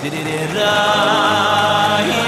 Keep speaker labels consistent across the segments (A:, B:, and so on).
A: Did it in the...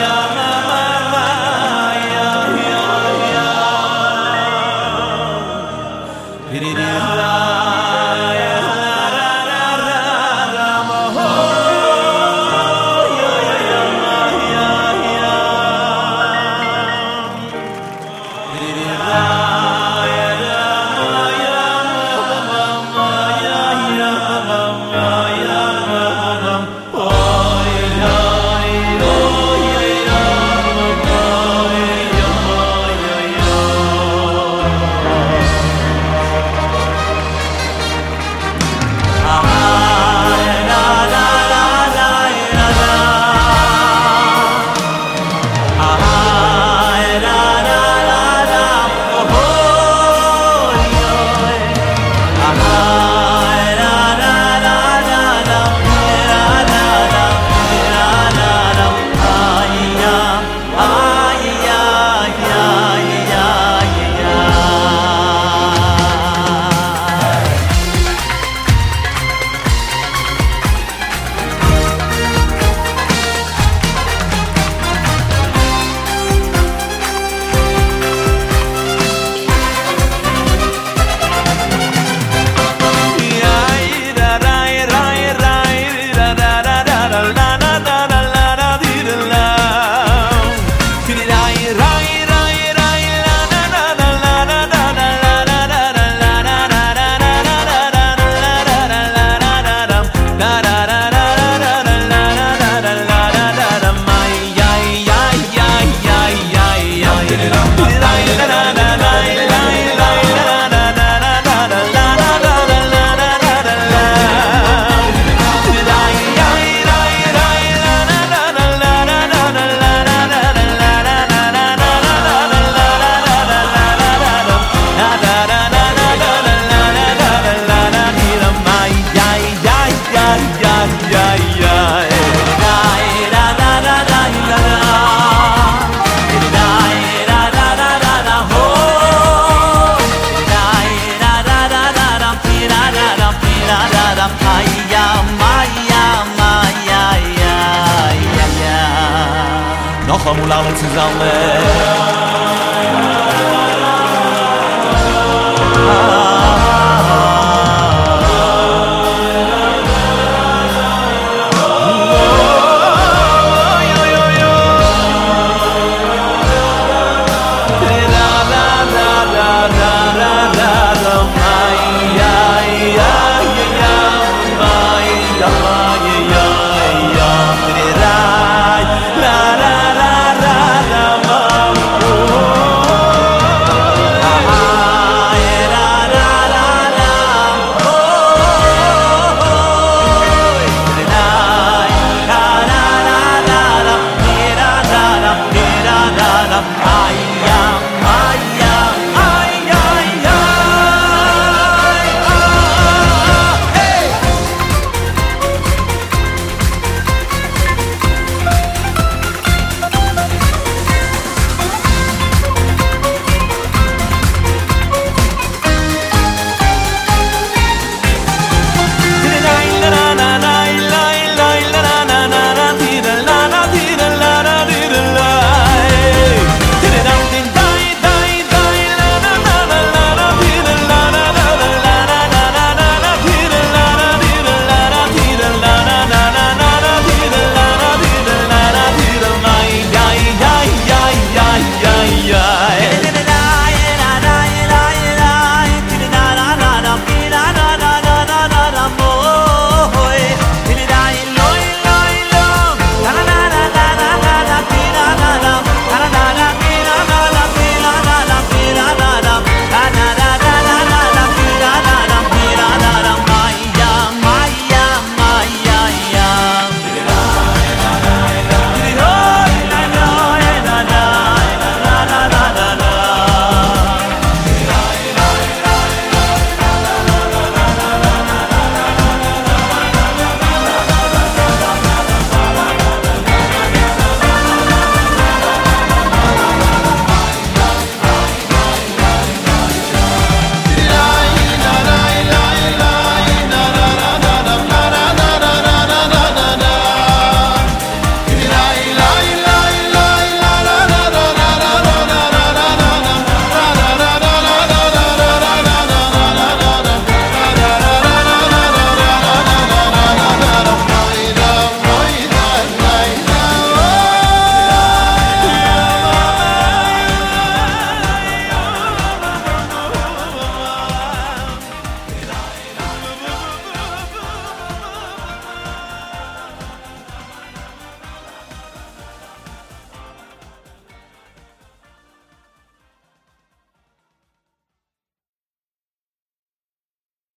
A: Yeah, yeah. Noch einmal alle zusammen